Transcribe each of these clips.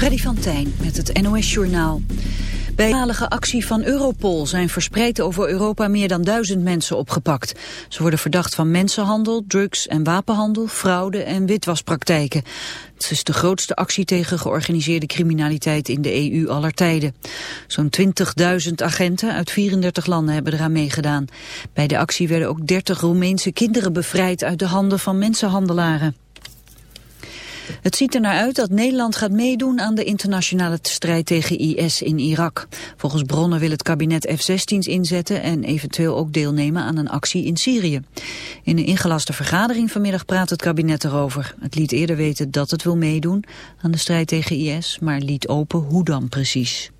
Freddy van Tijn met het NOS-journaal. Bij de actie van Europol zijn verspreid over Europa meer dan duizend mensen opgepakt. Ze worden verdacht van mensenhandel, drugs- en wapenhandel, fraude en witwaspraktijken. Het is de grootste actie tegen georganiseerde criminaliteit in de EU aller tijden. Zo'n 20.000 agenten uit 34 landen hebben eraan meegedaan. Bij de actie werden ook 30 Roemeense kinderen bevrijd uit de handen van mensenhandelaren. Het ziet er naar uit dat Nederland gaat meedoen aan de internationale strijd tegen IS in Irak. Volgens bronnen wil het kabinet F-16's inzetten en eventueel ook deelnemen aan een actie in Syrië. In een ingelaste vergadering vanmiddag praat het kabinet erover. Het liet eerder weten dat het wil meedoen aan de strijd tegen IS, maar liet open hoe dan precies.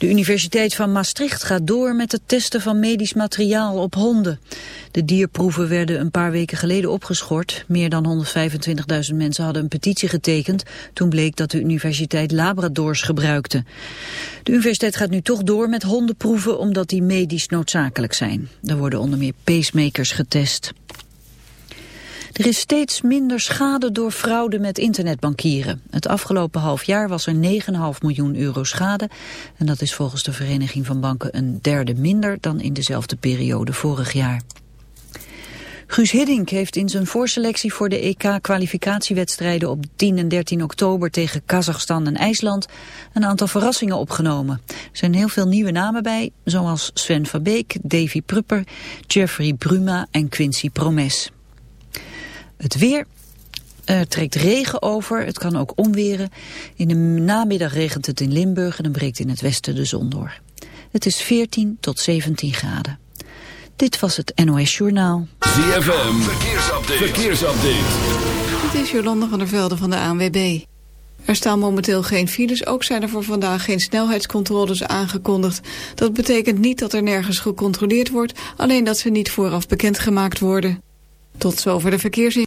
De Universiteit van Maastricht gaat door met het testen van medisch materiaal op honden. De dierproeven werden een paar weken geleden opgeschort. Meer dan 125.000 mensen hadden een petitie getekend. Toen bleek dat de universiteit labradors gebruikte. De universiteit gaat nu toch door met hondenproeven omdat die medisch noodzakelijk zijn. Er worden onder meer pacemakers getest. Er is steeds minder schade door fraude met internetbankieren. Het afgelopen half jaar was er 9,5 miljoen euro schade. En dat is volgens de Vereniging van Banken een derde minder dan in dezelfde periode vorig jaar. Guus Hiddink heeft in zijn voorselectie voor de EK-kwalificatiewedstrijden op 10 en 13 oktober tegen Kazachstan en IJsland een aantal verrassingen opgenomen. Er zijn heel veel nieuwe namen bij, zoals Sven Verbeek, Davy Prupper, Jeffrey Bruma en Quincy Promes. Het weer er trekt regen over, het kan ook omweren. In de namiddag regent het in Limburg en dan breekt in het westen de zon door. Het is 14 tot 17 graden. Dit was het NOS Journaal. ZFM, verkeersupdate. verkeersupdate. Dit is Jolanda van der Velde van de ANWB. Er staan momenteel geen files, ook zijn er voor vandaag geen snelheidscontroles aangekondigd. Dat betekent niet dat er nergens gecontroleerd wordt, alleen dat ze niet vooraf bekendgemaakt worden. Tot zover de verkeersin.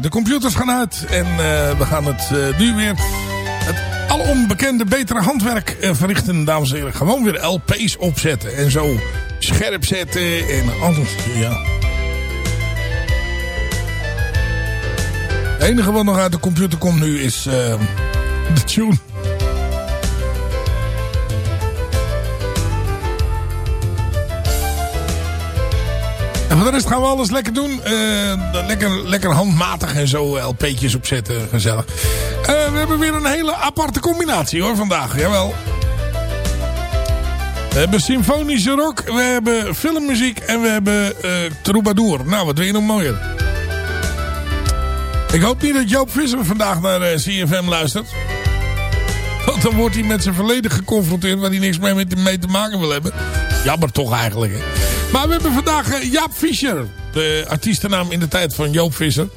De computers gaan uit en uh, we gaan het uh, nu weer het alom betere handwerk uh, verrichten, dames en heren. Gewoon weer LP's opzetten en zo scherp zetten en alles. Ja. Het enige wat nog uit de computer komt nu is de tune. En voor de rest gaan we alles lekker doen. Uh, lekker, lekker handmatig en zo LP'tjes opzetten. Gezellig. Uh, we hebben weer een hele aparte combinatie hoor vandaag. Jawel. We hebben symfonische rock, we hebben filmmuziek en we hebben uh, troubadour. Nou, wat wil je nog mooier? Ik hoop niet dat Joop Visser vandaag naar CFM luistert. Want dan wordt hij met zijn verleden geconfronteerd waar hij niks mee te maken wil hebben. Jammer toch eigenlijk. Hè? Maar we hebben vandaag uh, Jaap Fischer. De artiestennaam in de tijd van Joop Visser.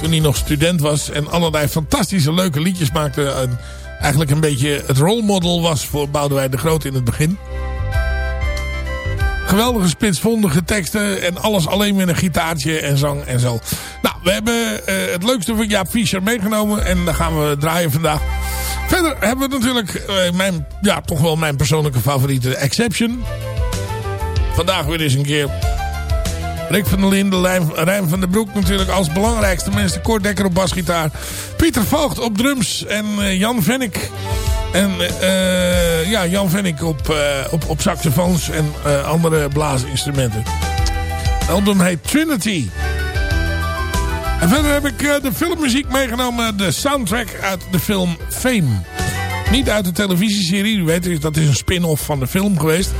Toen hij nog student was en allerlei fantastische leuke liedjes maakte... En, eigenlijk een beetje het rolmodel was voor Boudewijn de Groot in het begin. Geweldige spitsvondige teksten en alles alleen met een gitaartje en zang en zo. Nou, we hebben uh, het leukste van Jaap Fischer meegenomen en daar gaan we draaien vandaag. Verder hebben we natuurlijk mijn, ja, toch wel mijn persoonlijke favoriete Exception. Vandaag weer eens een keer Rick van der Linden, Rijn van der Broek natuurlijk als belangrijkste mensen. Kort Dekker op basgitaar. Pieter Voogd op drums. En uh, Jan Vennik. En uh, ja, Jan Vennik op, uh, op, op saxofoons en andere blaasinstrumenten. Het album heet Trinity. En verder heb ik de filmmuziek meegenomen. De soundtrack uit de film Fame. Niet uit de televisieserie. U weet, dat is een spin-off van de film geweest.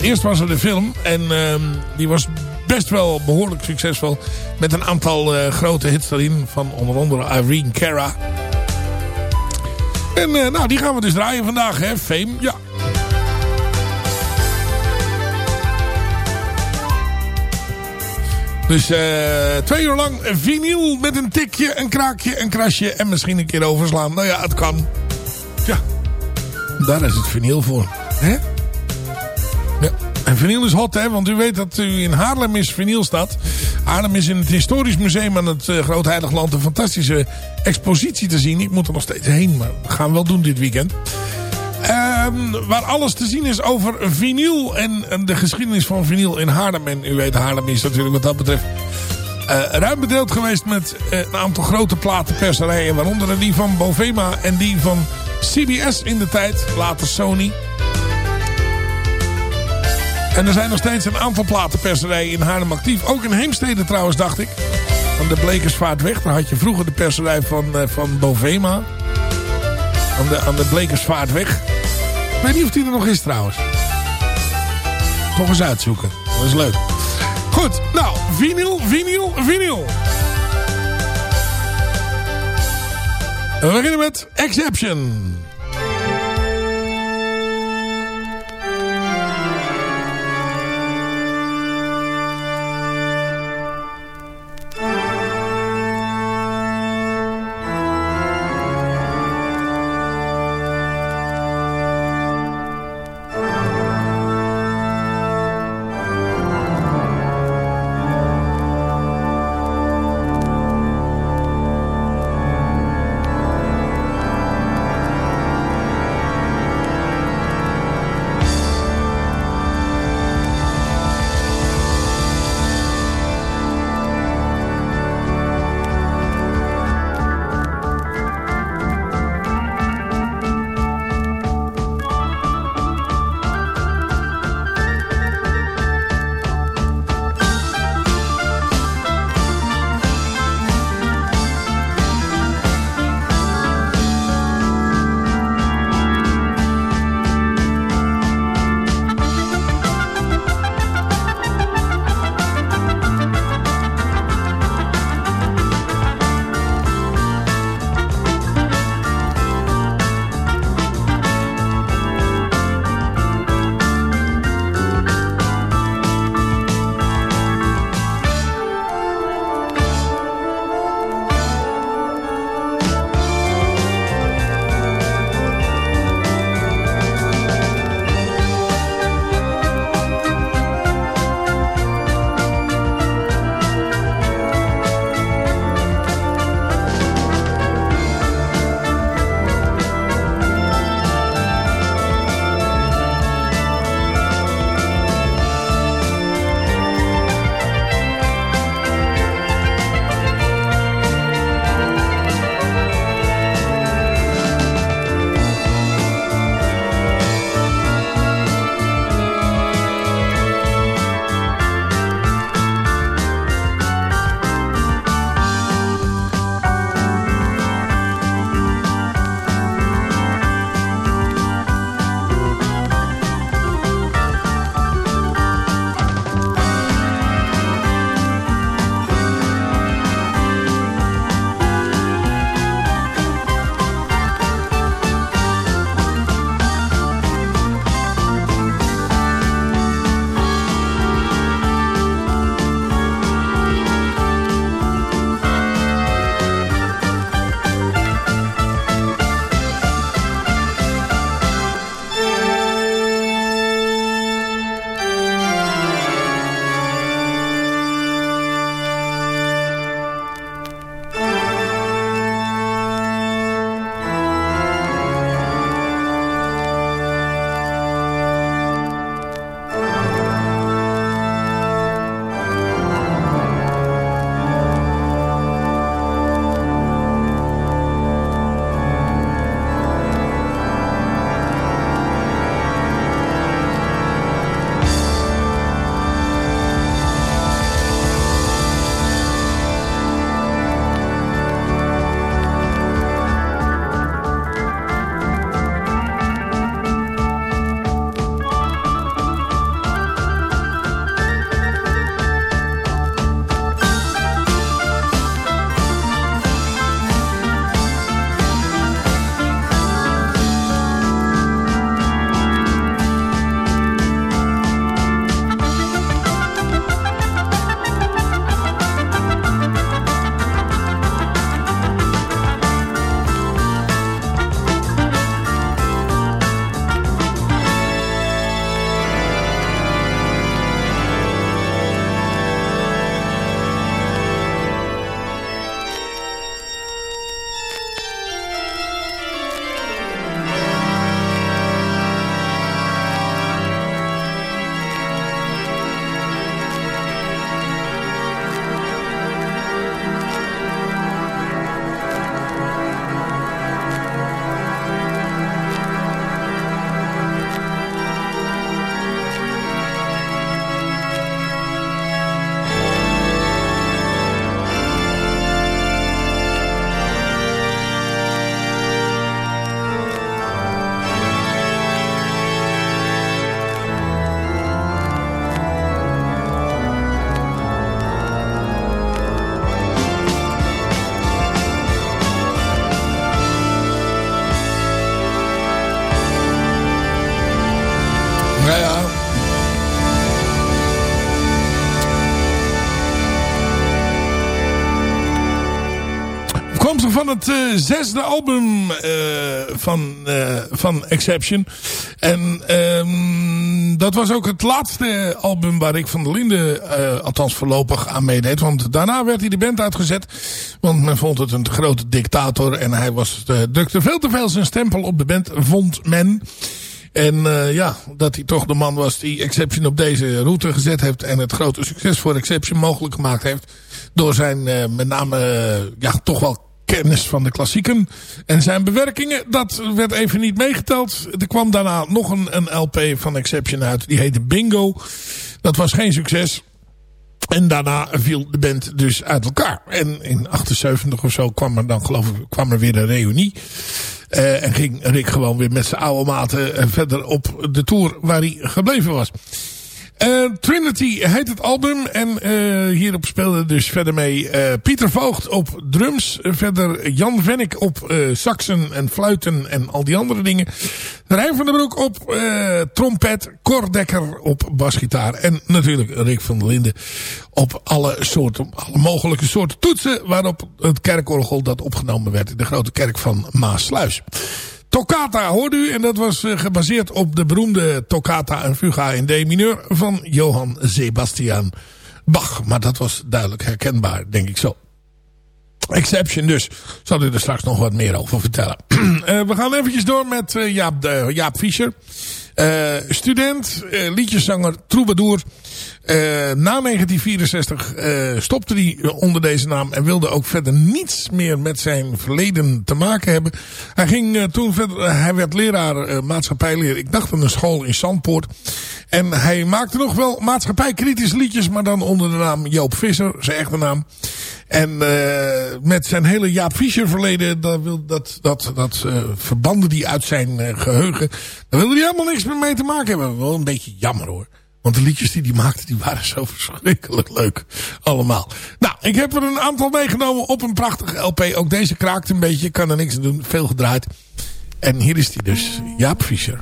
Eerst was er de film en uh, die was best wel behoorlijk succesvol. Met een aantal uh, grote hits erin van onder andere Irene Cara. En uh, nou, die gaan we dus draaien vandaag, hè. Fame, ja. Dus uh, twee uur lang vinyl met een tikje, een kraakje, een krasje en misschien een keer overslaan. Nou ja, het kan. Ja, daar is het vinyl voor. Hè? En vinyl is hot, hè? Want u weet dat u in Haarlem is vinyl staat. Haarlem is in het Historisch Museum aan het uh, Groot Heiligland een fantastische expositie te zien. Ik moet er nog steeds heen, maar we gaan wel doen dit weekend. Um, waar alles te zien is over vinyl en, de geschiedenis van vinyl in Haarlem. En u weet, Haarlem is natuurlijk wat dat betreft uh, ruim bedeeld geweest met uh, een aantal grote platenperserijen. Waaronder die van Bovema en die van CBS in de tijd, later Sony. En er zijn nog steeds een aantal platenperserijen in Haarlem actief. Ook in Heemstede trouwens, dacht ik. Aan de Blekersvaartweg. Daar had je vroeger de perserij van, uh, van Bovema. Aan de, aan de Blekersvaartweg. Ik weet niet of die er nog is trouwens. Toch eens uitzoeken. Dat is leuk. Goed, nou, vinyl, vinyl, vinyl. We beginnen met Exception. Van het uh, zesde album uh, van, uh, van Exception. En um, dat was ook het laatste album waar Rick van der Linden althans voorlopig aan meedeed. Want daarna werd hij de band uitgezet. Want men vond het een grote dictator. En hij was, drukte veel te veel zijn stempel op de band, vond men. En ja, dat hij toch de man was die Exception op deze route gezet heeft. En het grote succes voor Exception mogelijk gemaakt heeft. Door zijn met name ja, toch wel kennis van de klassieken. En zijn bewerkingen, dat werd even niet meegeteld. Er kwam daarna nog een, een LP van Exception uit. Die heette Bingo. Dat was geen succes. En daarna viel de band dus uit elkaar. En in 78 of zo kwam er dan geloof ik kwam er weer een reunie. Uh, en ging Rick gewoon weer met zijn oude maten verder op de tour waar hij gebleven was. Uh, Trinity heet het album. En uh, hierop speelde dus verder mee uh, Pieter Voogd op drums. verder Jan Vennik op saxen en fluiten en al die andere dingen. Rijn van der Broek op trompet. Cor Dekker op basgitaar. En natuurlijk Rick van der Linden op alle, soorten, alle mogelijke soorten toetsen. Waarop het kerkorgel dat opgenomen werd in de grote kerk van Maasluis. Toccata hoorde u. En dat was uh, gebaseerd op de beroemde Toccata en Fuga in D mineur van Johann Sebastian Bach. Maar dat was duidelijk herkenbaar, denk ik zo. Exception dus. Zal u er straks nog wat meer over vertellen. uh, we gaan eventjes door met uh, Jaap, Jaap Fischer. student, liedjeszanger, troubadour. Uh, na 1964 uh, stopte hij onder deze naam en wilde ook verder niets meer met zijn verleden te maken hebben. Hij ging toen verder, hij werd leraar maatschappijleer, ik dacht aan een school in Zandpoort. En hij maakte nog wel maatschappijkritische liedjes, maar dan onder de naam Joop Visser, zijn echte naam. En met zijn hele Jaap Fischer verleden, dat, dat, dat, dat verbanden die uit zijn geheugen, daar wilde hij helemaal niks meer mee te maken hebben. Wel een beetje jammer hoor. Want de liedjes die hij maakte, die waren zo verschrikkelijk leuk. Allemaal. Nou, ik heb er een aantal meegenomen op een prachtige LP. Ook deze kraakt een beetje, kan er niks aan doen. Veel gedraaid. En hier is hij dus, Jaap Fischer.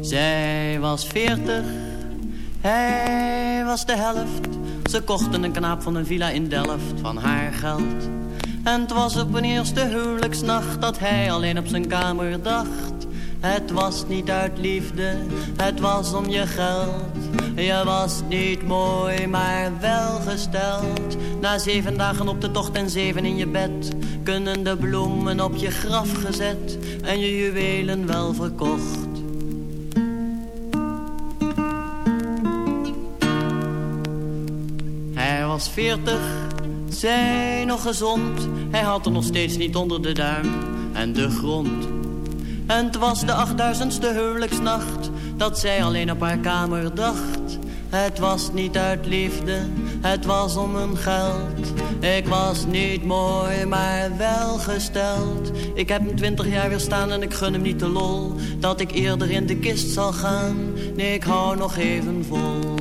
Zij was veertig, hij was de helft. Ze kochten een knaap van een villa in Delft van haar geld. En het was op een eerste huwelijksnacht dat hij alleen op zijn kamer dacht. Het was niet uit liefde, het was om je geld. Je was niet mooi, maar welgesteld. Na zeven dagen op de tocht en zeven in je bed... kunnen de bloemen op je graf gezet en je juwelen wel verkocht. Hij was veertig, zij nog gezond. Hij had er nog steeds niet onder de duim en de grond en het was de achtduizendste huwelijksnacht Dat zij alleen op haar kamer dacht. Het was niet uit liefde, het was om een geld. Ik was niet mooi, maar welgesteld Ik heb hem twintig jaar weer staan en ik gun hem niet de lol Dat ik eerder in de kist zal gaan. Nee, ik hou nog even vol.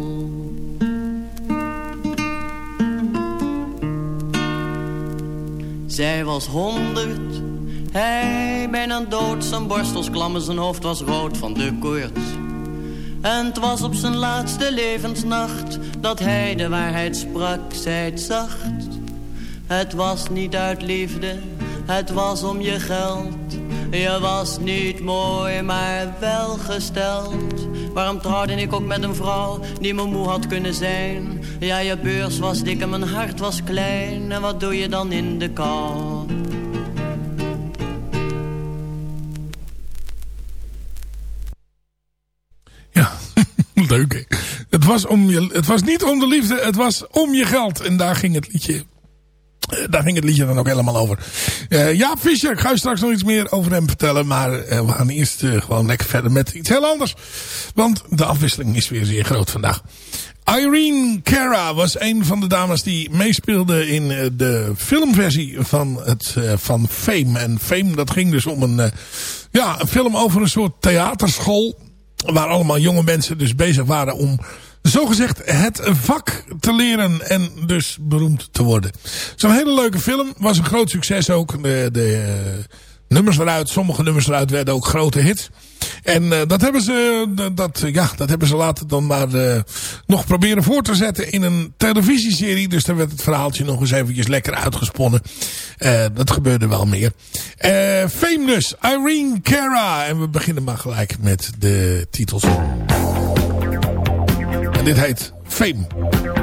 Zij was honderd hij bijna dood, zijn borstels klam zijn hoofd was rood van de koorts. En het was op zijn laatste levensnacht dat hij de waarheid sprak, zei het zacht. Het was niet uit liefde, het was om je geld. Je was niet mooi, maar welgesteld. Waarom trouwde ik ook met een vrouw die me moe had kunnen zijn? Ja, je beurs was dik en mijn hart was klein. En wat doe je dan in de kou? Was, om je, het was niet om de liefde, het was om je geld. En daar ging het liedje, eh, daar ging het liedje dan ook helemaal over. Uh, Jaap Fischer, ik ga straks nog iets meer over hem vertellen. Maar uh, we gaan eerst gewoon lekker verder met iets heel anders. Want de afwisseling is weer zeer groot vandaag. Irene Cara was een van de dames die meespeelde in de filmversie van, het, van Fame. En Fame, dat ging dus om een, ja, een film over een soort theaterschool Waar allemaal jonge mensen dus bezig waren om zogezegd het vak te leren en dus beroemd te worden. Zo'n hele leuke film. Was een groot succes ook. De, de, nummers eruit. Sommige nummers eruit werden ook grote hits. En uh, dat, hebben ze, dat, ja, dat hebben ze later dan maar nog proberen voor te zetten in een televisieserie. Dus daar werd het verhaaltje nog eens eventjes lekker uitgesponnen. Dat gebeurde wel meer. Famous, Irene Cara. En we beginnen maar gelijk met de titels. Dit heet Fame.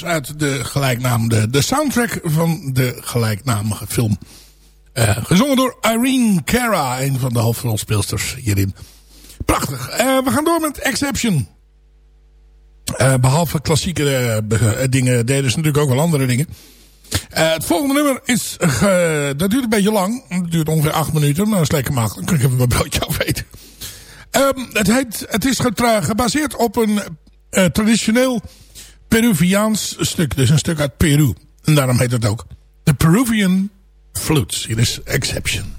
Dus uit de gelijknamige, de soundtrack van de gelijknamige film. Uh, gezongen door Irene Cara, een van de hoofdrolspeelsters hierin. Prachtig. Uh, we gaan door met Exception. Uh, behalve klassieke dingen deden ze natuurlijk ook wel andere dingen. het volgende nummer is, dat duurt een beetje lang. Het duurt ongeveer acht minuten, maar dat is lekker makkelijk. Dan kan ik even mijn broodje afeten. Um, het, heet, het is gebaseerd op een traditioneel Peruviaans stuk. Dus een stuk uit Peru. En daarom heet het ook The Peruvian Flutes. Hier is Exception.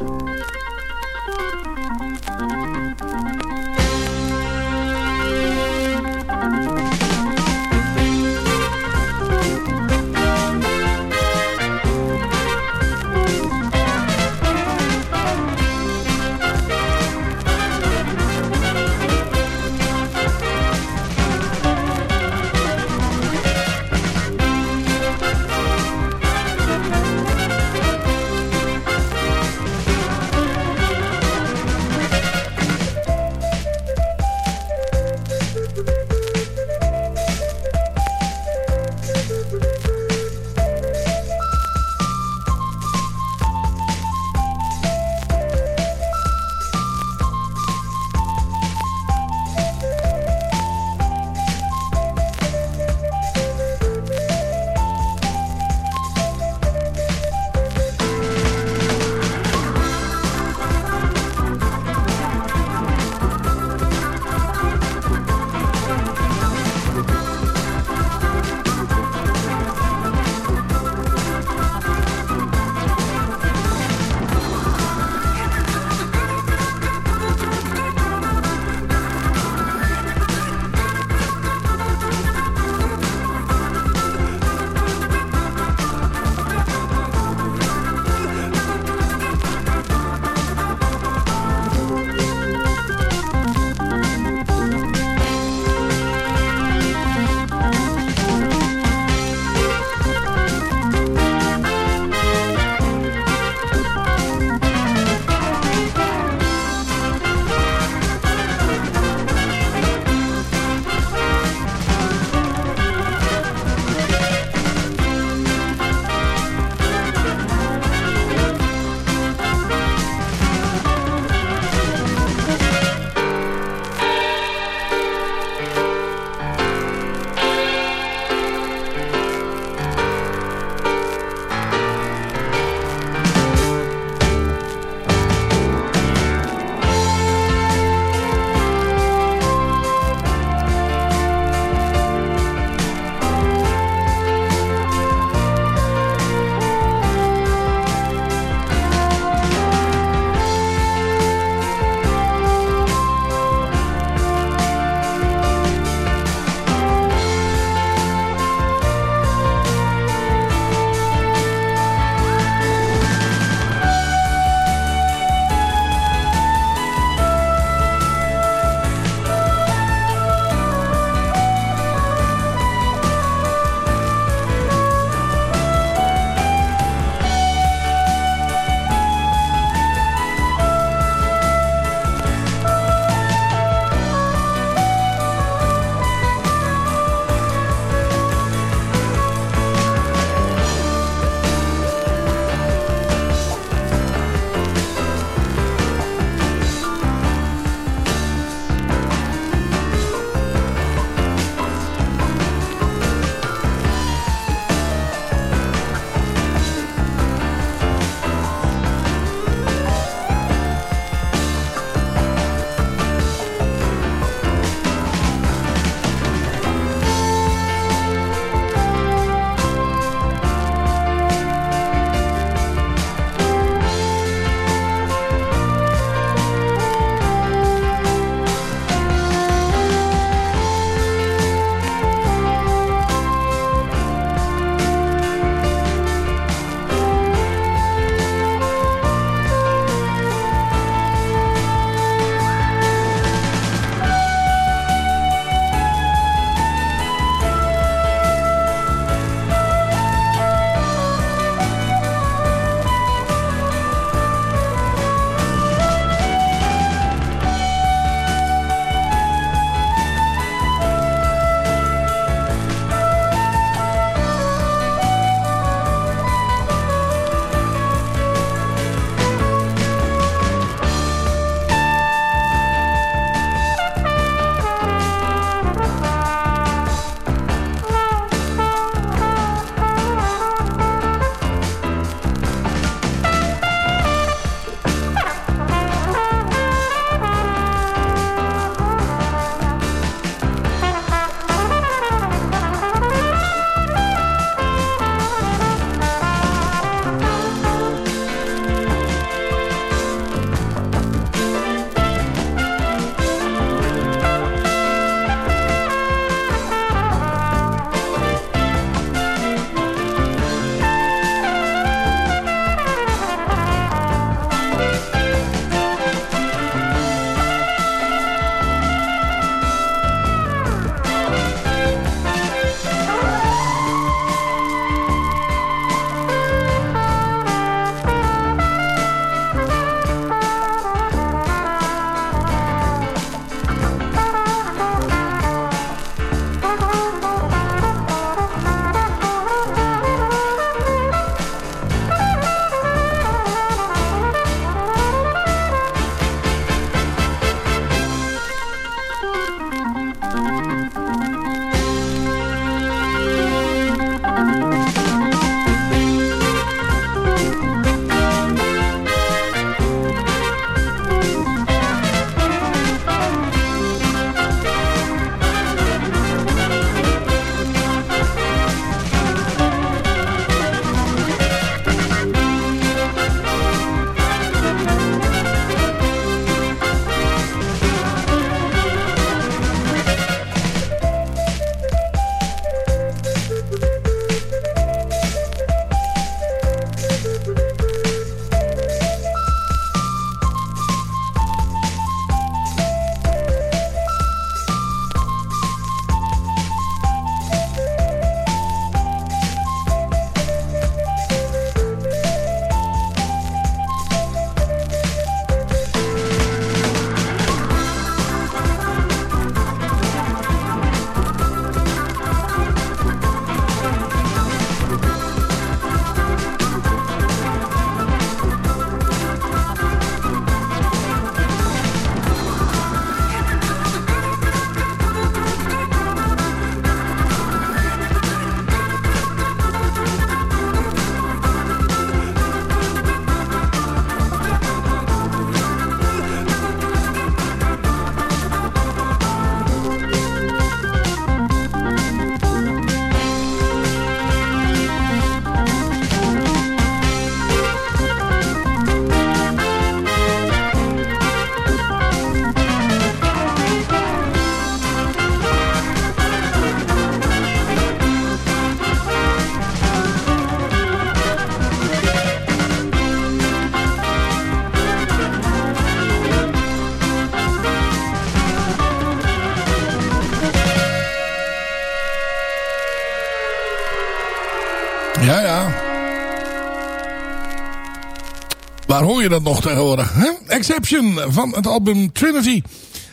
Dat nog tegenwoordig? Hè? Exception van het album Trinity.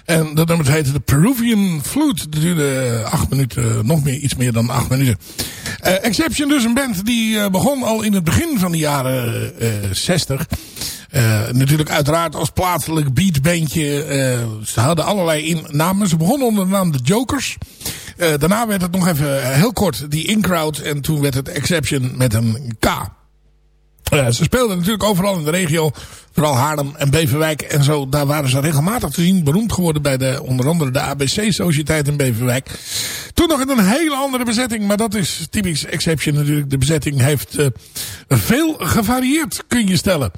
En dat nummer heette de Peruvian Flute. Dat duurde acht minuten, nog meer, iets meer dan acht minuten. Uh, Exception dus een band die uh, begon al in het begin van de jaren uh, 60. natuurlijk uiteraard als plaatselijk beatbandje. ze hadden allerlei namen. Ze begonnen onder de naam de Jokers. daarna werd het nog even heel kort die In-Crowd. En toen werd het Exception met een K. ze speelden natuurlijk overal in de regio. Vooral Haarlem en Beverwijk en zo. Daar waren ze regelmatig te zien. Beroemd geworden bij de, onder andere de ABC-sociëteit in Beverwijk. Toen nog in een hele andere bezetting. Maar dat is typisch exception natuurlijk. De bezetting heeft uh, veel gevarieerd, kun je stellen.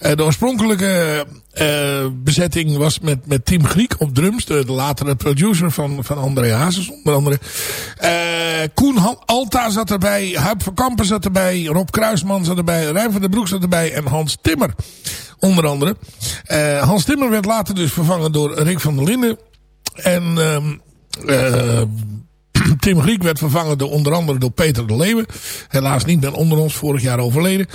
Uh, de oorspronkelijke uh, bezetting was met, met Tim Griek op drums. De, latere producer van, van André Hazes onder andere. Koen Alta zat erbij. Huip van Kampen zat erbij. Rob Kruisman zat erbij. Van der Broek zat erbij. En Hans Timmer. Onder andere. Uh, Hans Timmer werd later dus vervangen door Rick van der Linden. En uh, Tim Griek werd vervangen door onder andere door Peter de Leeuwen. Helaas niet meer onder ons, vorig jaar overleden.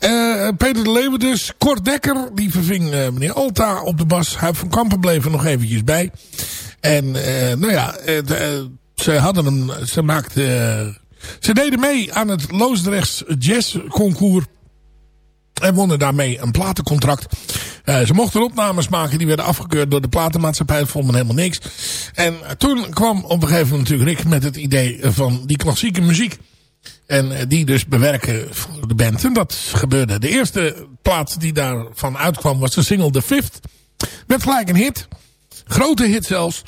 Uh, Peter de Leeuwen dus. Kort Dekker, die verving meneer Alta op de bas. Huip van Kampen bleef er nog eventjes bij. En nou ja, ze hadden hem, ze maakten... Ze deden mee aan het Loosdrechts Jazz Concours en wonnen daarmee een platencontract. Uh, ze mochten opnames maken. Die werden afgekeurd door de platenmaatschappij. Dat vond men helemaal niks. En toen kwam op een gegeven moment natuurlijk Rick met het idee van die klassieke muziek. En uh, die dus bewerken voor de band. En dat gebeurde. De eerste plaat die daarvan uitkwam was de single The Fifth. Werd gelijk een hit. Grote hit zelfs.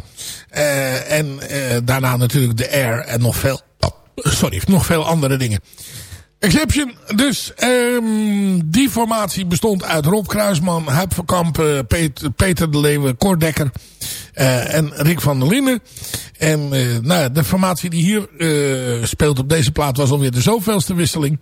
Uh, en daarna natuurlijk The Air en nog veel... Oh, sorry, nog veel andere dingen. Exception. Dus um, die formatie bestond uit Rob Kruisman, Huip van Kampen, Peter, Peter de Leeuwen, Cor Dekker uh, en Rick van der Linden. En uh, nou, de formatie die hier uh, speelt op deze plaat was alweer de zoveelste wisseling.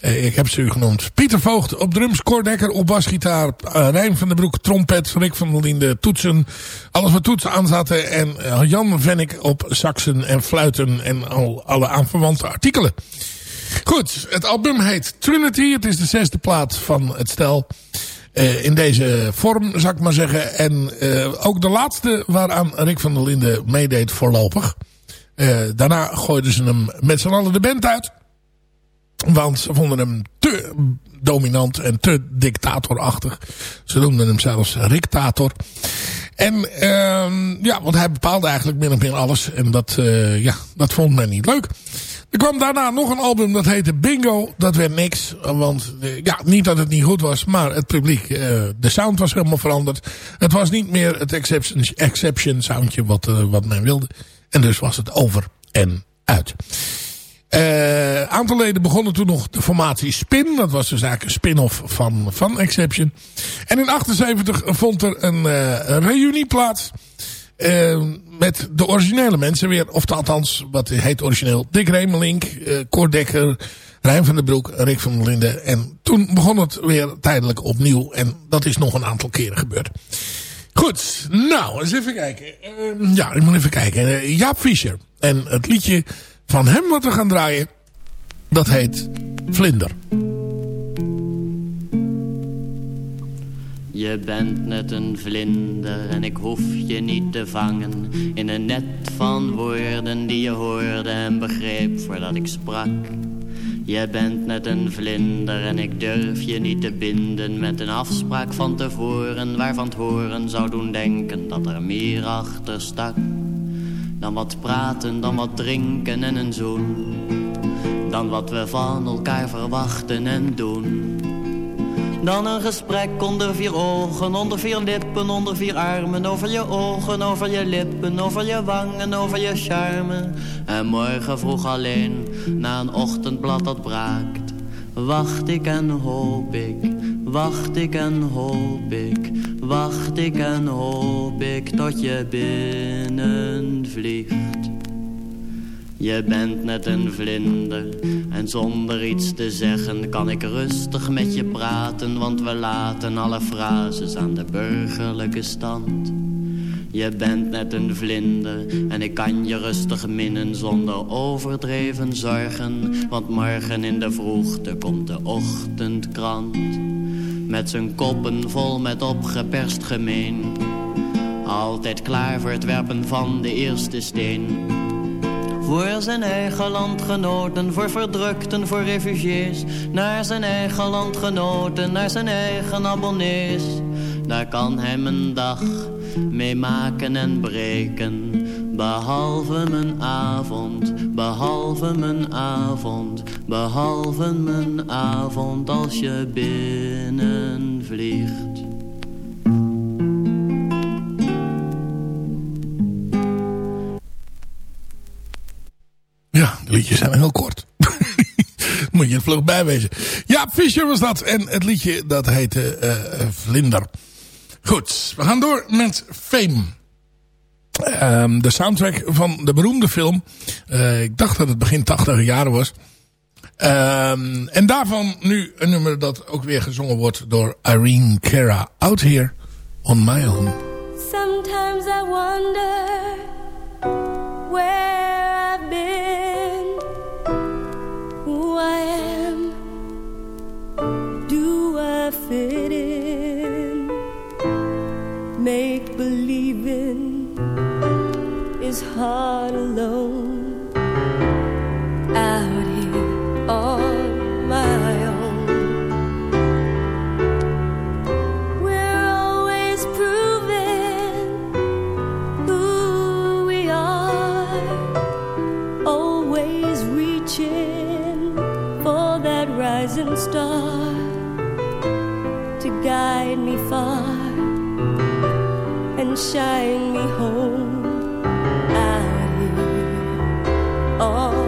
ik heb ze u genoemd. Pieter Voogd op drums, Cor op basgitaar, Rijn van der Broek trompet, Rick van der Linden toetsen. Alles wat toetsen aan zaten. En Jan Vennik op saxen en fluiten en al alle aanverwante artikelen. Goed, het album heet Trinity. Het is de zesde plaat van het stel. Uh, in deze vorm, zou ik maar zeggen. En uh, ook de laatste waaraan Rick van der Linden meedeed voorlopig. Uh, daarna gooiden ze hem met z'n allen de band uit. Want ze vonden hem te dominant en te dictatorachtig. Ze noemden hem zelfs Rictator. En uh, ja, want hij bepaalde eigenlijk min of meer alles. En dat, ja, dat vond men niet leuk. Er kwam daarna nog een album dat heette Bingo. Dat werd niks. Want eh, ja, niet dat het niet goed was. Maar het publiek, uh, de sound was helemaal veranderd. Het was niet meer het exception, exception soundje wat, uh, wat men wilde. En dus was het over en uit. Uh, aantal leden begonnen toen nog de formatie Spin. Dat was dus eigenlijk een spin-off van, van Exception. En in 78 vond er een, een reunie plaats. Met de originele mensen weer. Of althans, wat heet origineel. Dick Remelink, uh, Dekker, Rijn van der Broek, Rick van der Linden. En toen begon het weer tijdelijk opnieuw. En dat is nog een aantal keren gebeurd. Goed, nou, eens even kijken. Uh, ja, ik moet even kijken. Uh, Jaap Fischer. En het liedje van hem wat we gaan draaien, dat heet Vlinder. Je bent net een vlinder en ik hoef je niet te vangen. In een net van woorden die je hoorde en begreep voordat ik sprak. Je bent net een vlinder en ik durf je niet te binden Met een afspraak van tevoren waarvan het horen zou doen denken Dat er meer achter stak. Dan wat praten, dan wat drinken en een zoen. Dan wat we van elkaar verwachten en doen dan een gesprek onder vier ogen, onder vier lippen, onder vier armen. Over je ogen, over je lippen, over je wangen, over je charme. En morgen vroeg alleen, na een ochtendblad dat braakt. Wacht ik en hoop ik, wacht ik en hoop ik. Wacht ik en hoop ik tot je binnenvliegt. Je bent net een vlinder en zonder iets te zeggen kan ik rustig met je praten, want we laten alle frases aan de burgerlijke stand. Je bent net een vlinder en ik kan je rustig minnen zonder overdreven zorgen, want morgen in de vroegte komt de ochtendkrant. met zijn koppen vol met opgeperst gemeen. Altijd klaar voor het werpen van de eerste steen. Voor zijn eigen landgenoten, voor verdrukten, voor refugees. Naar zijn eigen landgenoten, naar zijn eigen abonnees. Daar kan hem een dag mee maken en breken. Behalve mijn avond, behalve mijn avond, behalve mijn avond als je binnenvliegt. Liedjes zijn heel kort. Moet je er vlug bij wezen. Ja, Fisher was dat. En het liedje dat heette uh, Vlinder. Goed, we gaan door met Fame. Um, de soundtrack van de beroemde film. Uh, ik dacht dat het begin 80 jaren was. Um, en daarvan nu een nummer dat ook weer gezongen wordt door Irene Cara. Out Here on My Own. Sometimes I wonder where is hard alone. Out here on my own. We're always proving who we are, always reaching for that rising star to guide me far and shine me home here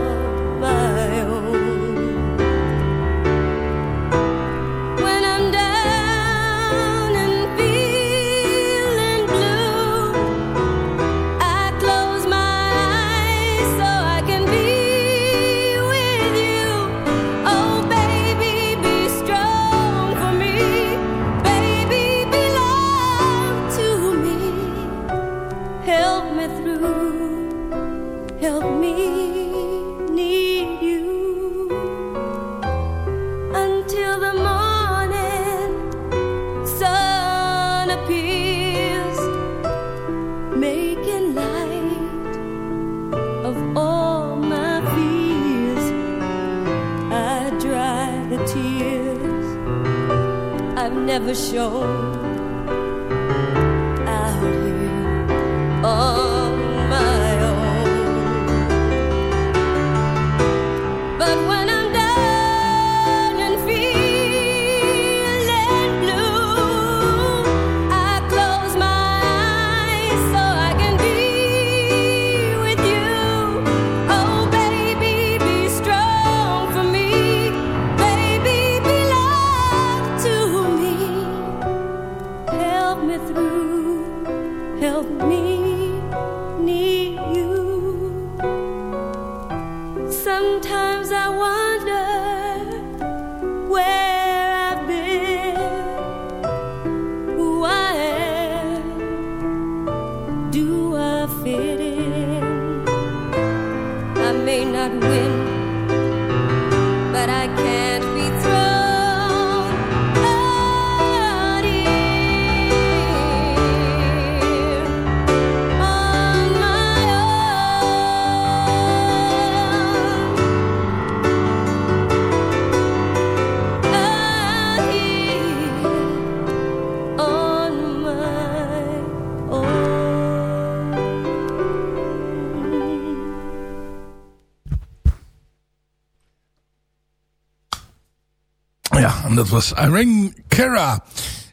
en dat was Irene Cara.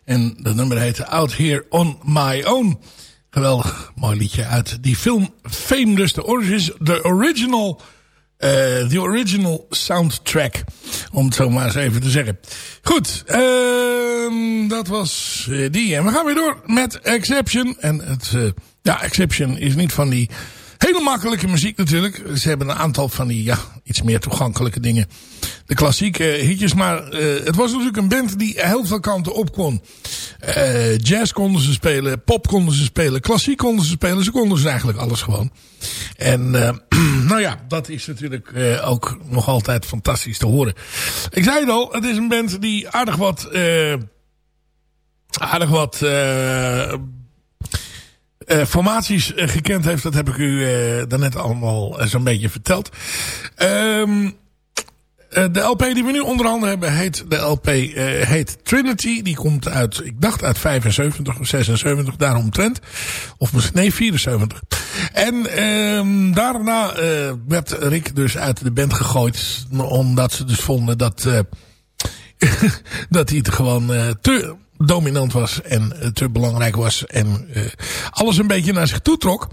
En dat nummer heette Out Here On My Own. Geweldig mooi liedje uit die film Fame. Dus de, origis, de original, eh, de original soundtrack. Om het zo maar eens even te zeggen. Goed, ehm, dat was eh, die. En we gaan weer door met Exception. En het, eh, ja, Exception is niet van die hele makkelijke muziek natuurlijk. Ze hebben een aantal van die, ja, iets meer toegankelijke dingen. De klassieke hitjes. Maar uh, het was natuurlijk een band die heel veel kanten op kon. Uh, jazz konden ze spelen. Pop konden ze spelen. Klassiek konden ze spelen. Ze konden ze eigenlijk alles gewoon. En uh, nou ja, dat is natuurlijk ook nog altijd fantastisch te horen. Ik zei het al, het is een band die aardig wat aardig wat eh, eh, formaties eh, gekend heeft. Dat heb ik u eh, daarnet allemaal eh, zo'n beetje verteld. Eh, de LP die we nu onder handen hebben heet, de LP eh, heet Trinity. Die komt uit, ik dacht uit 75 of 76, daaromtrent. Of misschien, nee, 74. En ehm daarna eh, werd Rick dus uit de band gegooid. Omdat ze dus vonden dat, eh, dat hij het gewoon eh, te dominant was en eh, te belangrijk was. En eh, alles een beetje naar zich toe trok.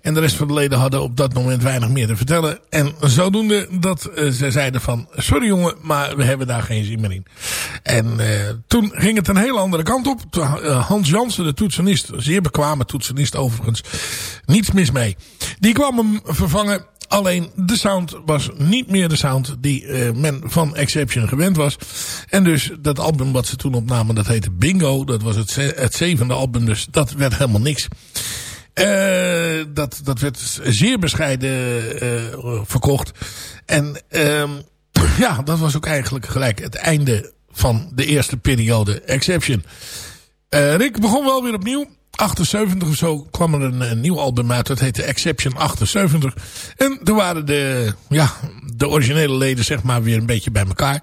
En de rest van de leden hadden op dat moment weinig meer te vertellen. En zodoende dat eh, ze zeiden van... Sorry jongen, maar we hebben daar geen zin meer in. En toen ging het een hele andere kant op. Hans Jansen, de toetsenist, zeer bekwame toetsenist overigens. Niets mis mee. Die kwam hem vervangen. Alleen de sound was niet meer de sound die eh, men van Exception gewend was. En dus dat album wat ze toen opnamen, dat heette Bingo. Dat was het, het zevende album, dus dat werd helemaal niks. Eh, dat, dat werd zeer bescheiden eh, verkocht. En ehm, ja, dat was ook eigenlijk gelijk het einde van de eerste periode Exception. Rick begon wel weer opnieuw. 78 of zo kwam er een, een nieuw album uit. Dat heette Exception 78. En toen waren de, ja, de originele leden zeg maar weer een beetje bij elkaar.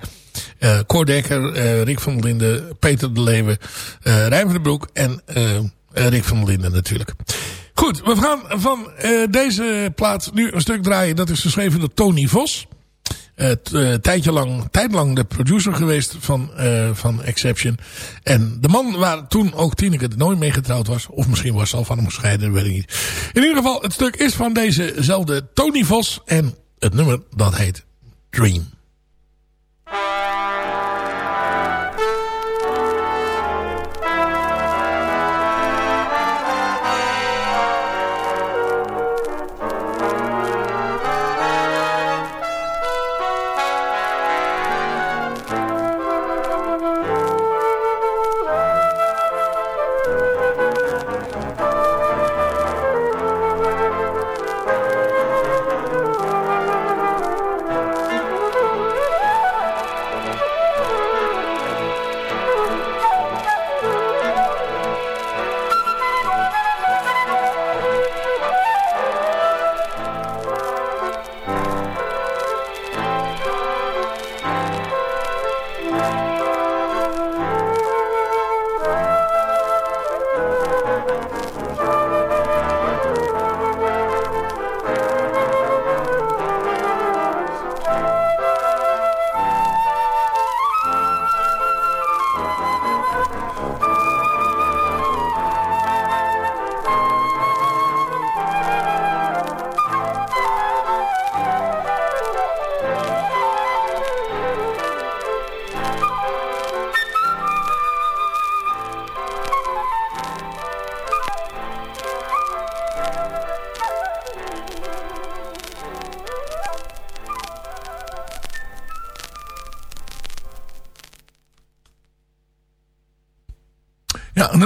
Eh eh, Rick van der Linden, Peter de Leeuwen, eh Rijn van den Broek en eh, eh, Rick van der Linden natuurlijk. Goed, we gaan van eh, deze plaat nu een stuk draaien. Dat is geschreven door Tony Vos. Uh, tijdje lang, tijdlang de producer geweest van, uh, van Exception. En de man waar toen ook Tineke de nooit mee getrouwd was. Of misschien was ze al van hem gescheiden, weet ik niet. In ieder geval, het stuk is van dezezelfde Tony Vos. En het nummer dat heet Dream.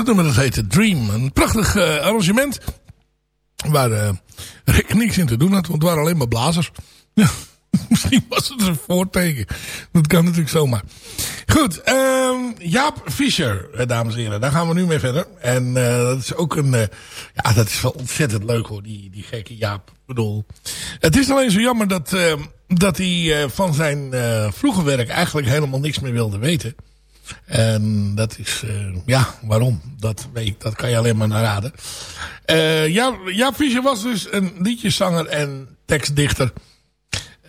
Dat nummer dat heette Dream. Een prachtig uh, arrangement. Waar uh, Rick niks in te doen had, want het waren alleen maar blazers. Misschien was het een voorteken. Dat kan natuurlijk zomaar. Goed, um, Jaap Fischer, dames en heren. Daar gaan we nu mee verder. En dat is ook een... Ja, dat is wel ontzettend leuk hoor, die, die gekke Jaap. Bedoel, het is alleen zo jammer dat, uh, dat hij van zijn vroege werk eigenlijk helemaal niks meer wilde weten. En dat is, uh, ja, waarom? Dat, weet, dat kan je alleen maar raden. Uh, Jaap, Jaap Fischer was dus een liedjeszanger en tekstdichter.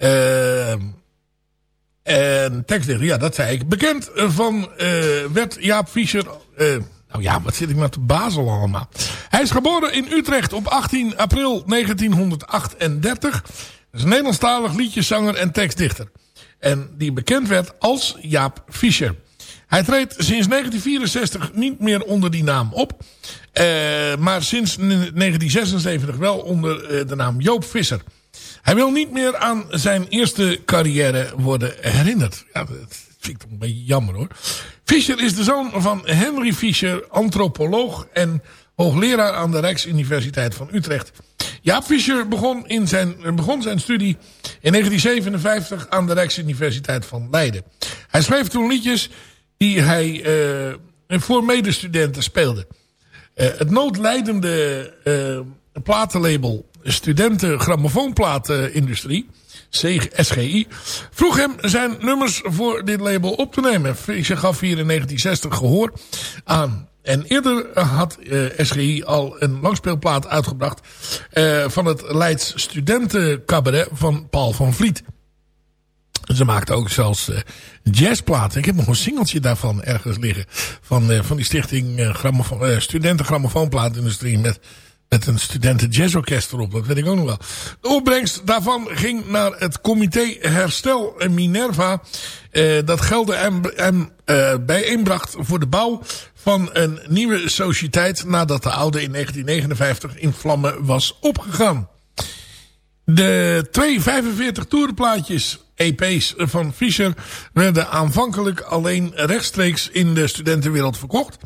Uh, en tekstdichter, ja, dat zei ik. Bekend van, werd Jaap Fischer... nou ja, wat zit ik te bazel allemaal. Hij is geboren in Utrecht op 18 april 1938. Dat is een Nederlandstalig liedjeszanger en tekstdichter. En die bekend werd als Jaap Fischer. Hij treedt sinds 1964 niet meer onder die naam op. Uh, maar sinds 1976 wel onder uh, de naam Joop Visser. Hij wil niet meer aan zijn eerste carrière worden herinnerd. Ja, dat vind ik een beetje jammer hoor. Fischer is de zoon van Henry Fischer, antropoloog en hoogleraar aan de Rijksuniversiteit van Utrecht. Jaap Fischer begon, in zijn, begon zijn studie in 1957 aan de Rijksuniversiteit van Leiden. Hij schreef toen liedjes die hij en voor medestudenten speelde. Eh, het noodlijdende eh, platenlabel Studenten Grammofoonplatenindustrie, SGI, vroeg hem zijn nummers voor dit label op te nemen. Fischer gaf hier in 1960 gehoor aan. En eerder had SGI al een langspeelplaat uitgebracht van het Leids studentencabaret van Paul van Vliet. Ze maakte ook zelfs uh, jazzplaten. Ik heb nog een singeltje daarvan ergens liggen. Van, uh, van die stichting uh, grammofoon, uh, Studenten met, met een studenten jazzorkest erop. Dat weet ik ook nog wel. De opbrengst daarvan ging naar het comité Herstel Minerva. dat gelde hem, hem bijeenbracht voor de bouw van een nieuwe sociëteit nadat de oude in 1959 in vlammen was opgegaan. De twee 45 toerenplaatjes EP's van Fischer werden aanvankelijk alleen rechtstreeks in de studentenwereld verkocht.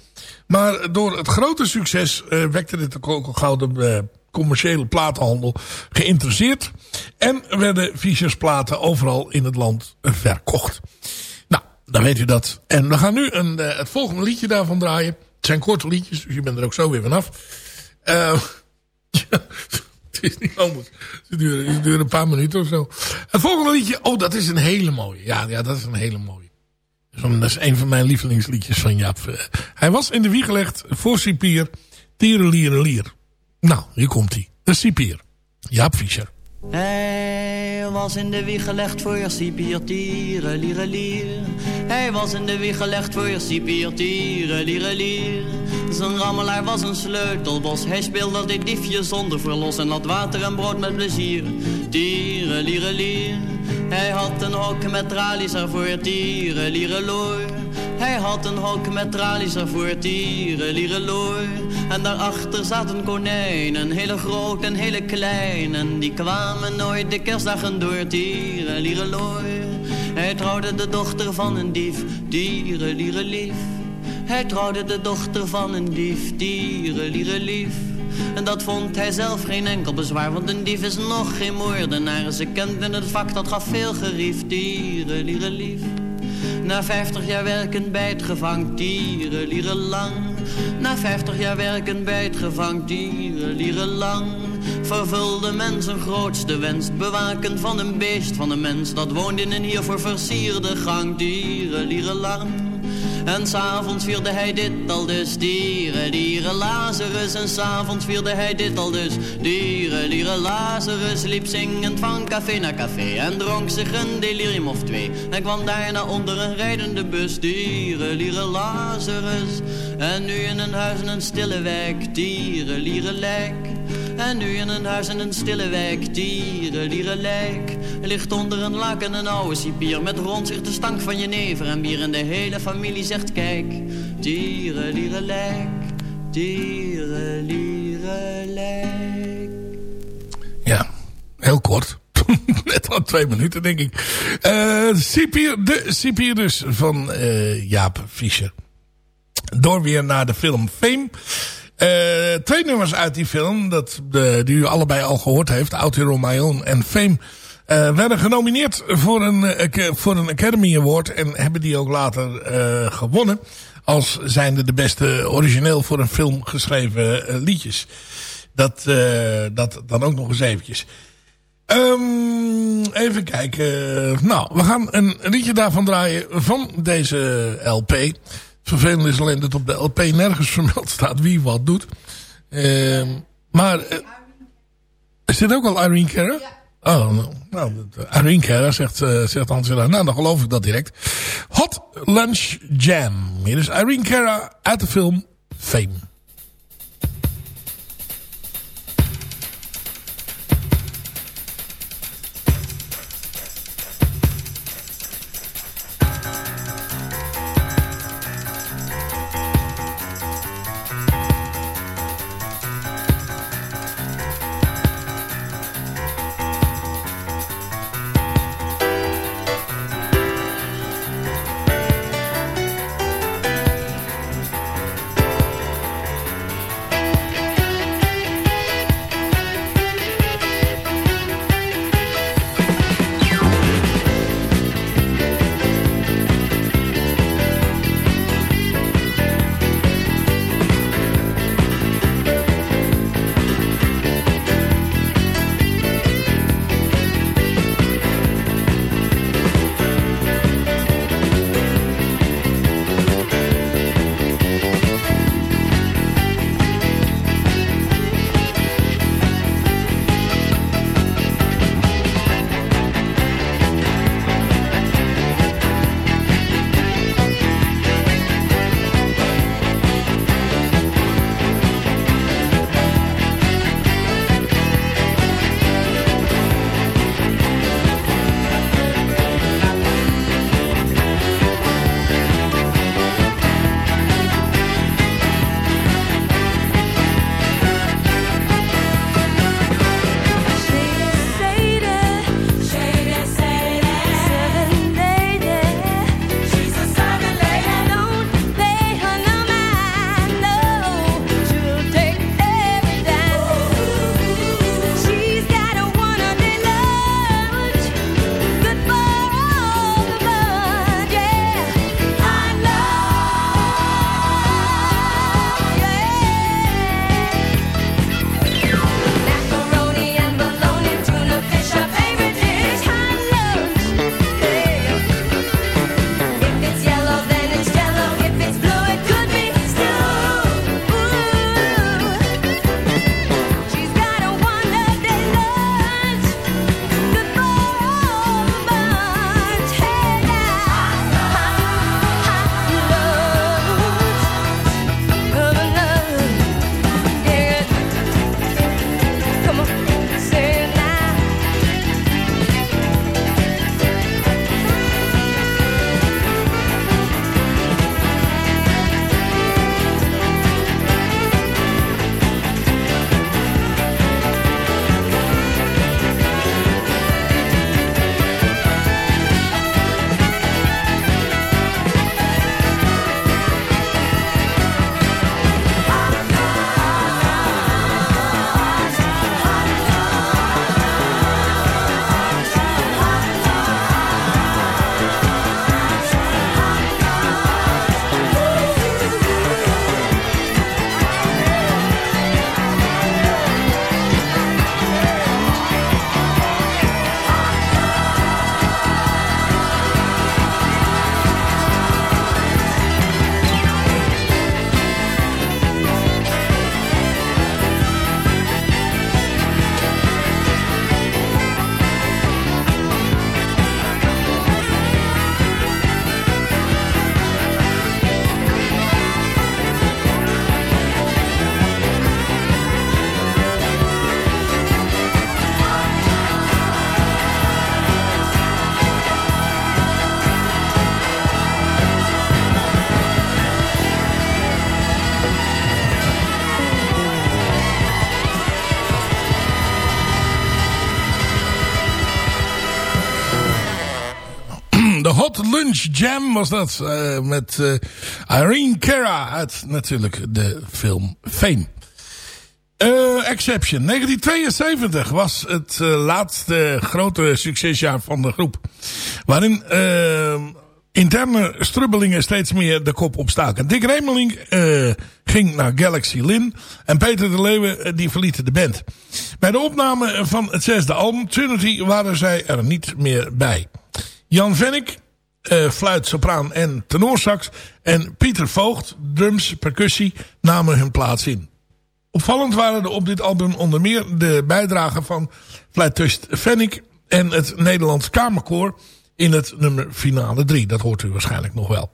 Maar door het grote succes uh, wekte dit ook al de uh, commerciële platenhandel geïnteresseerd. En werden Fischers platen overal in het land verkocht. Nou, dan weet u dat. En we gaan nu een, uh, het volgende liedje daarvan draaien. Het zijn korte liedjes, dus je bent er ook zo weer vanaf. het is niet anders. Ze duren een paar minuten of zo. Het volgende liedje, oh dat is een hele mooie. Ja, ja dat is een hele mooie. Dat is een van mijn lievelingsliedjes van Jaap. Hij was in de wieg gelegd voor Cipier. Tierenlierenlier. Nou, hier komt hij. De Cipier. Jaap Fischer. Hij was in de wieg gelegd voor je cipier, tieren, lieren, lier. Hij was in de wieg gelegd voor je cipier, tieren, lieren, lier. Zijn rammelaar was een sleutelbos. Hij speelde dit diefje zonder verlos en had water en brood met plezier. Tieren, lieren, lier. Hij had een hok met tralies ervoor, tieren, lieren. Hij had een hok met tralies ervoor, tieren, lieren. En daarachter zat een konijn, een hele groot en hele klein. En die kwamen nooit de kerstdagen door, tieren, lieren. Hij trouwde de dochter van een dief, tieren, lieren, lief. Hij trouwde de dochter van een dief, tieren, lieren, lief. En dat vond hij zelf geen enkel bezwaar, want een dief is nog geen moordenaar. Ze kenden het vak, dat gaf veel gerief, tieren, lieren, lief. Na vijftig jaar werken bij het gevang, tieren, lieren lang. Na vijftig jaar werken bij het gevang, tieren, lieren lang. Vervulde men zijn grootste wens, bewaken van een beest van een mens. Dat woont in een hiervoor versierde gang, tieren, lieren lang. En s'avonds vierde hij dit al dus, dieren, dieren, Lazarus. En s'avonds vierde hij dit al dus, dieren, dieren, Lazarus. Liep zingend van café naar café en dronk zich een delirium of twee. En kwam daarna onder een rijdende bus, dieren, dieren, Lazarus. En nu in een huis in een stille wijk, dieren, lieren, lijk. En nu in een huis in een stille wijk, dieren, lieren, lijk. Ligt onder een laken een oude cipier met rond zich de stank van jenever en bier. En de hele familie zegt kijk, dieren, lieren, lijk. Dieren, lieren, lijk. Ja, heel kort. Net al twee minuten, denk ik. Uh, de cipier dus van uh, Jaap Fischer. Door weer naar de film Fame. Uh, twee nummers uit die film, dat, die u allebei al gehoord heeft, Out Here My Own en Fame, uh, werden genomineerd voor een, uh, voor een Academy Award en hebben die ook later gewonnen als zijnde de beste origineel voor een film geschreven liedjes. Dat, dat dan ook nog eens eventjes. Um, even kijken. Nou, we gaan een liedje daarvan draaien van deze LP. Vervelend is alleen dat op de LP nergens vermeld staat wie wat doet. Uh, maar... Uh, is dit ook al Irene Cara? Ja. Oh, nou, nou Irene Cara zegt, uh, zegt Nou, dan geloof ik dat direct. Hot Lunch Jam. Hier is Irene Cara uit de film Fame. Jam was dat. eh, met eh, Irene Cara uit natuurlijk de film Fame. Eh, Exception. 1972 was het laatste grote succesjaar van de groep. Waarin interne strubbelingen steeds meer de kop opstaken. Dick Remeling ging naar Galaxy Lin. En Peter de Leeuwen die verlieten de band. Bij de opname van het zesde album Trinity waren zij er niet meer bij. Jan Vennik, eh, fluit, sopraan en tenorsax. En Pieter Voogd, drums, percussie, namen hun plaats in. Opvallend waren er op dit album onder meer de bijdragen van fluitist Vennik en het Nederlands Kamerkoor in het nummer finale 3. Dat hoort u waarschijnlijk nog wel.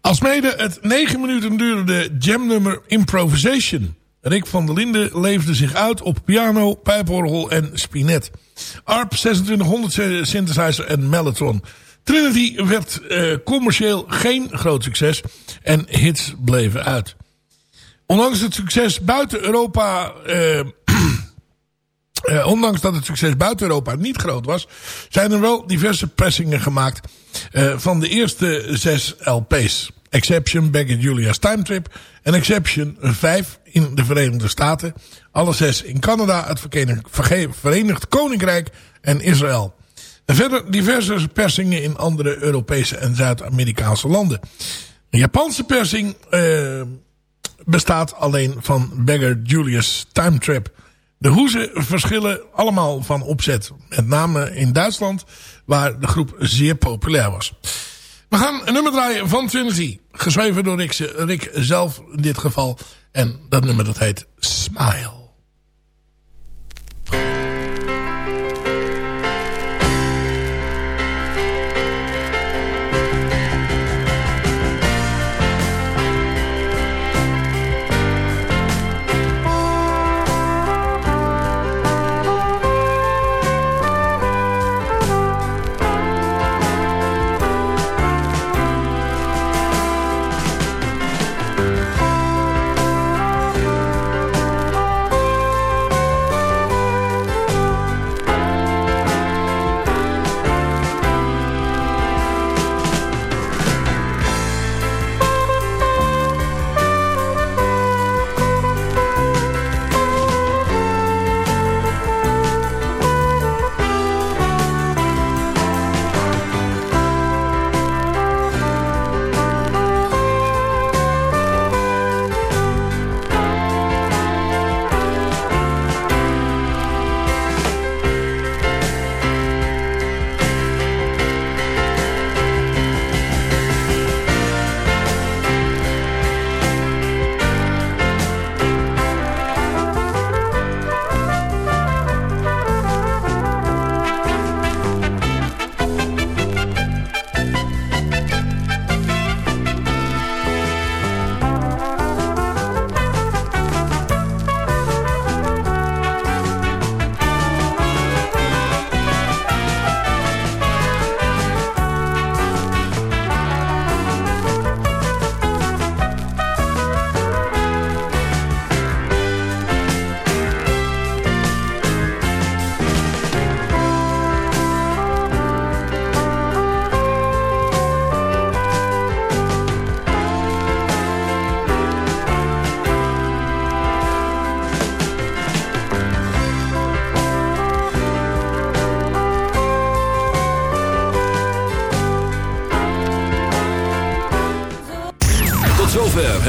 Alsmede het 9 minuten durende jamnummer Improvisation. Rick van der Linden leefde zich uit op piano, pijporgel en spinet. ARP 2600 synthesizer en mellotron. Trinity werd eh, commercieel geen groot succes en hits bleven uit. Ondanks het succes buiten Europa... eh, eh, ondanks dat het succes buiten Europa niet groot was... zijn er wel diverse pressingen gemaakt... van de eerste zes LP's. Exception, Back in Julia's Time Trip... en Exception 5 in de Verenigde Staten. Alle zes in Canada, het Verenigd Koninkrijk en Israël. Verder diverse persingen in andere Europese en Zuid-Amerikaanse landen. Een Japanse persing... eh, bestaat alleen van Beggar Julius Time Trip. De hoezen verschillen allemaal van opzet. Met name in Duitsland, waar de groep zeer populair was. We gaan een nummer draaien van Trinity. Geschreven door Rick, Rick zelf in dit geval. En dat nummer dat heet Smile.